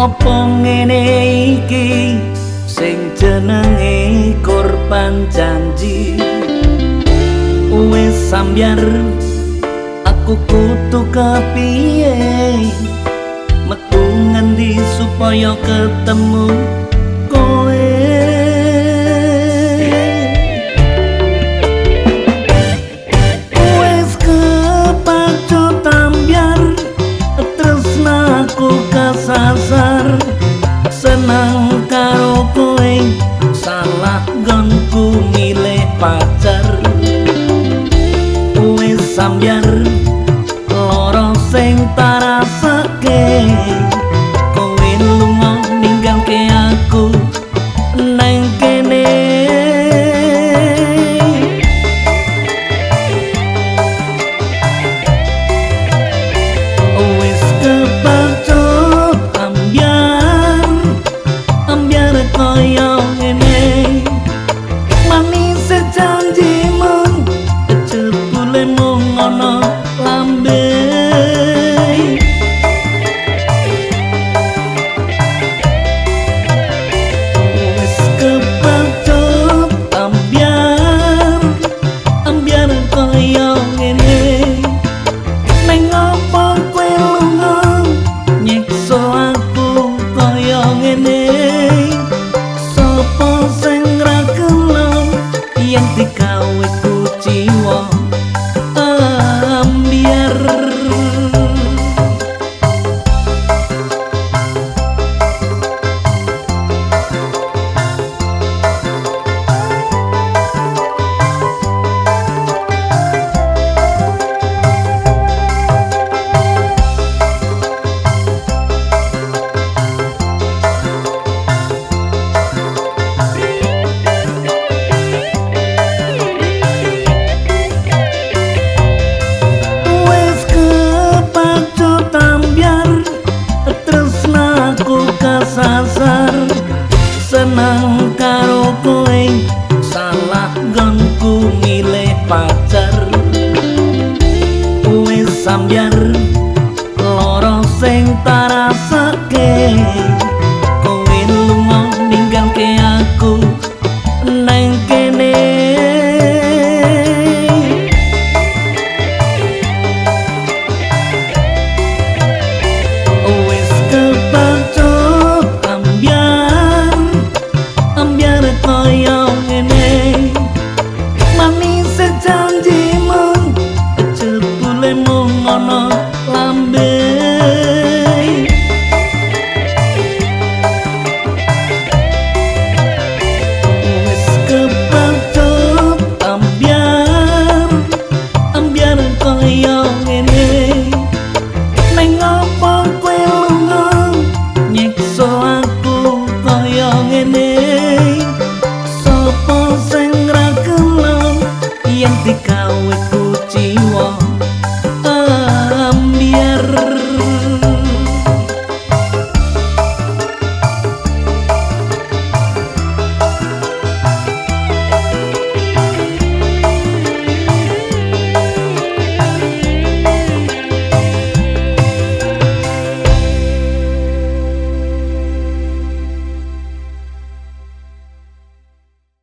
Apa ngene iki? Sing jenenge korban janji. Wes sambyar aku kutu kepiye? Metu ngendi supaya ketemu sambyar sasar senang karo kowe. Salah gonku milih pacar. Wis sambyar loro sing tarasake